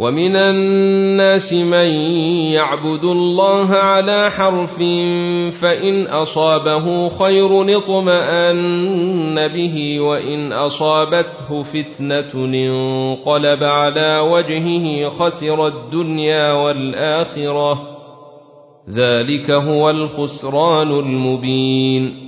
ومن الناس من يعبد الله على حرف فإن أصابه خير اطمان به وإن أصابته فتنة انقلب على وجهه خسر الدنيا والآخرة ذلك هو الخسران المبين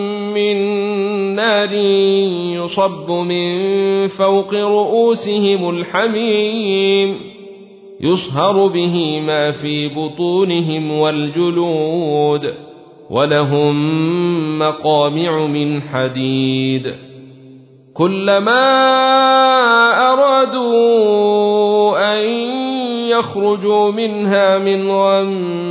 نار يصب من فوق رؤوسهم الحميم يصهر به ما في بطونهم والجلود ولهم مقامع من حديد. كلما أرادوا أن يخرجوا منها من غم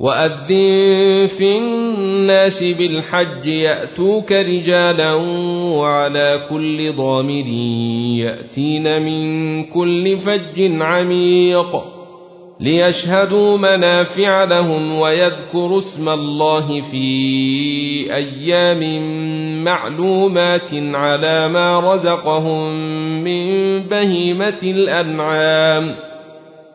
وأذن في الناس بالحج يأتوك رجالا وعلى كل ضامر يأتين من كل فج عميق ليشهدوا منافع لهم ويذكروا اسم الله في أيام معلومات على ما رزقهم من بهيمة الأنعام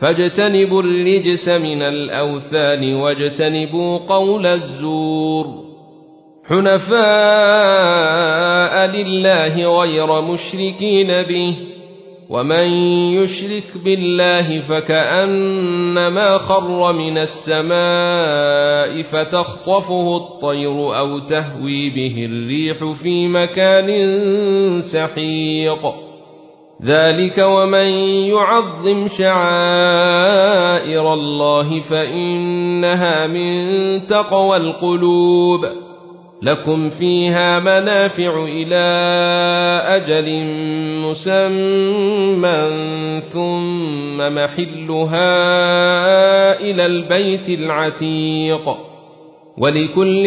فاجتنبوا الرجس من الأوثان واجتنبوا قول الزور. حنفاء لله غير مشركين به ومن يشرك بالله فكأنما خر من السماء فتخطفه الطير أو تهوي به الريح في مكان سحيق. ذلك ومن يعظم شعائر الله فانها من تقوى القلوب لكم فيها منافع إلى أجل مسمى ثم محلها إلى البيت العتيق ولكل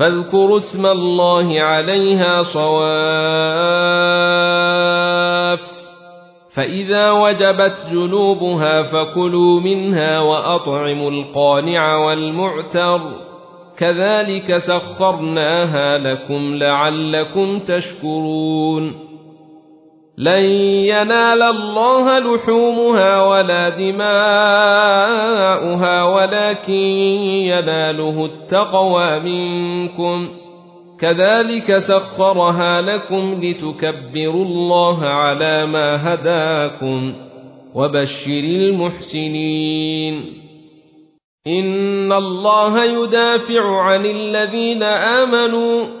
فاذكروا اسم الله عليها صواف. فإذا وجبت جنوبها فكلوا منها وأطعموا القانع والمعتر. كذلك سخرناها لكم لعلكم تشكرون. لن ينال الله لحومها ولا دماؤها ولكن يناله التقوى منكم. كذلك سخرها لكم لتكبروا الله على ما هداكم وبشر المحسنين. إن الله يدافع عن الذين آمنوا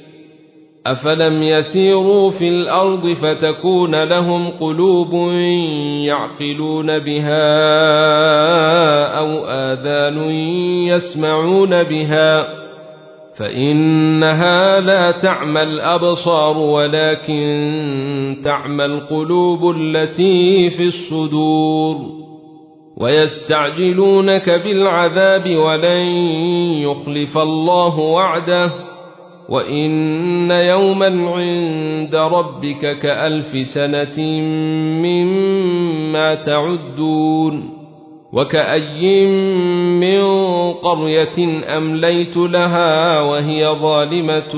أفلم يسيروا في الأرض فتكون لهم قلوب يعقلون بها أو آذان يسمعون بها فإنها لا تعمى الأبصار ولكن تعمى القلوب التي في الصدور ويستعجلونك بالعذاب ولن يخلف الله وعده وإن يوما عند ربك كألف سنة مما تعدون وكأي من قرية أمليت لها وهي ظالمة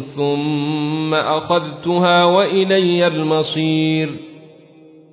ثم أخذتها وإلي المصير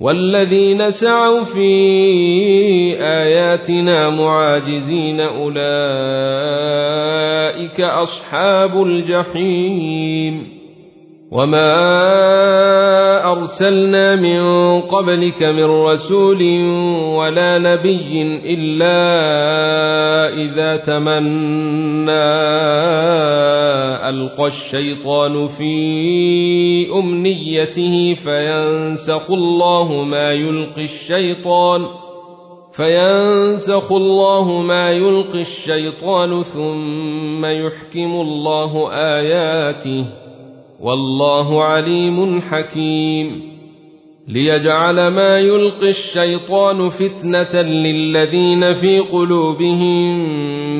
والذين سعوا في آياتنا معاجزين أولئك أصحاب الجحيم. وما أرسلنا من قبلك من رسول ولا نبي إلا إذا تمنى ألقى الشيطان في أمنيته فينسخ الله ما يلقي الشيطان فينسخ الله ما يلقي الشيطان ثم يحكم الله آياته والله عليم حكيم. ليجعل ما يلقي الشيطان فتنة للذين في قلوبهم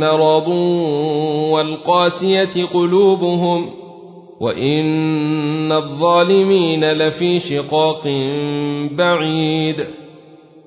مرض والقاسية قلوبهم وإن الظالمين لفي شقاق بعيد.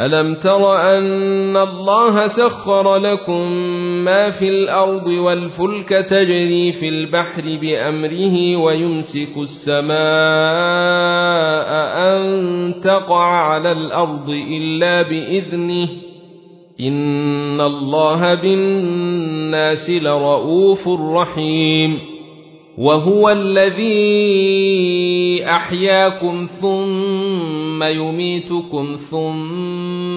الم تر ان الله سخر لكم ما في الأرض والفلك تجري في البحر بامره ويمسك السماء ان تقع على الأرض الا باذنه ان الله بالناس لرءوف رحيم. وهو الذي احياكم ثم يميتكم ثم